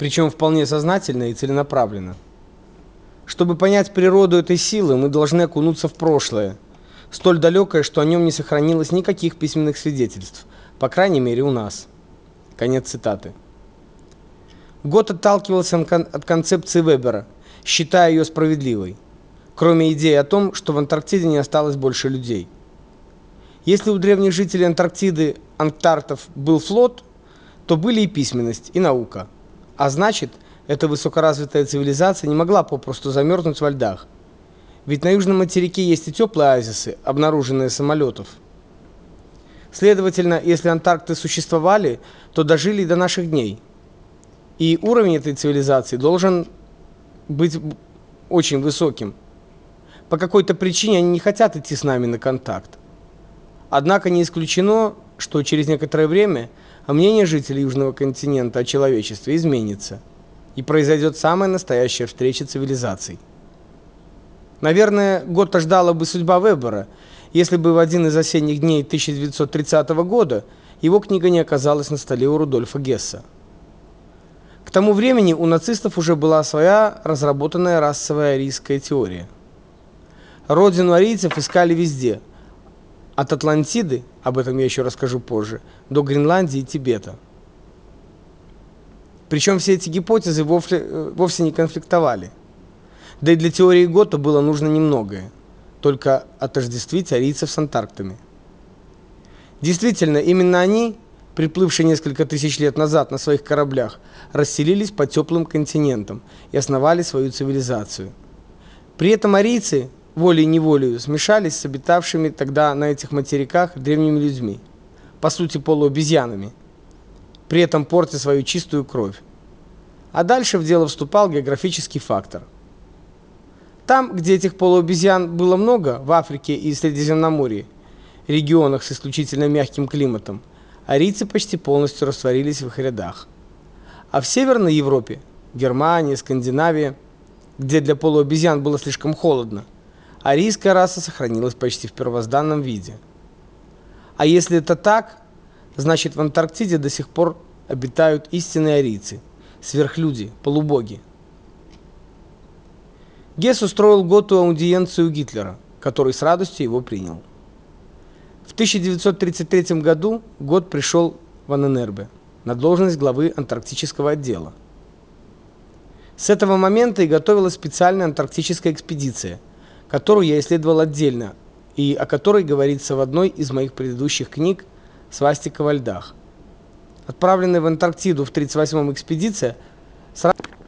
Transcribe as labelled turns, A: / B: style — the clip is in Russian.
A: причем вполне сознательно и целенаправленно. Чтобы понять природу этой силы, мы должны окунуться в прошлое, столь далекое, что о нем не сохранилось никаких письменных свидетельств, по крайней мере, у нас. Конец цитаты. Гот отталкивался от концепции Вебера, считая ее справедливой, кроме идеи о том, что в Антарктиде не осталось больше людей. Если у древних жителей Антарктиды, антарктов, был флот, то были и письменность, и наука. А значит, эта высокоразвитая цивилизация не могла попросту замерзнуть во льдах. Ведь на южном материке есть и теплые оазисы, обнаруженные самолетов. Следовательно, если Антаркты существовали, то дожили и до наших дней. И уровень этой цивилизации должен быть очень высоким. По какой-то причине они не хотят идти с нами на контакт. Однако не исключено, что через некоторое время мнение жителей южного континента о человечестве изменится, и произойдет самая настоящая встреча цивилизаций. Наверное, Готта ждала бы судьба Вебера, если бы в один из осенних дней 1930 года его книга не оказалась на столе у Рудольфа Гесса. К тому времени у нацистов уже была своя разработанная расовая арийская теория. Родину арийцев искали везде, от Атлантиды, об этом я еще расскажу позже, до Гренландии и Тибета. Причем все эти гипотезы вовсе, э, вовсе не конфликтовали. Да и для теории Готта было нужно немногое, только отождествить арийцев с антарктами. Действительно, именно они, приплывшие несколько тысяч лет назад на своих кораблях, расселились по теплым континентам и основали свою цивилизацию. При этом арийцы волей-неволей смешались с обитавшими тогда на этих материках древними людьми, по сути полуобезьянами, при этом портя свою чистую кровь. А дальше в дело вступал географический фактор – там, где этих полуобезьян было много, в Африке и Средиземноморье, регионах с исключительно мягким климатом, арийцы почти полностью растворились в их рядах. А в Северной Европе, Германия, Скандинавия, где для полуобезьян было слишком холодно, арийская раса сохранилась почти в первозданном виде. А если это так, значит в Антарктиде до сих пор обитают истинные арийцы, сверхлюди, полубоги. Гесс устроил Готу аудиенцию у Гитлера, который с радостью его принял. В 1933 году Гот пришел в Анненербе на должность главы антарктического отдела. С этого момента и готовилась специальная антарктическая экспедиция, которую я исследовал отдельно и о которой говорится в одной из моих предыдущих книг «Свастика во льдах». Отправленная в Антарктиду в 38-м экспедиция –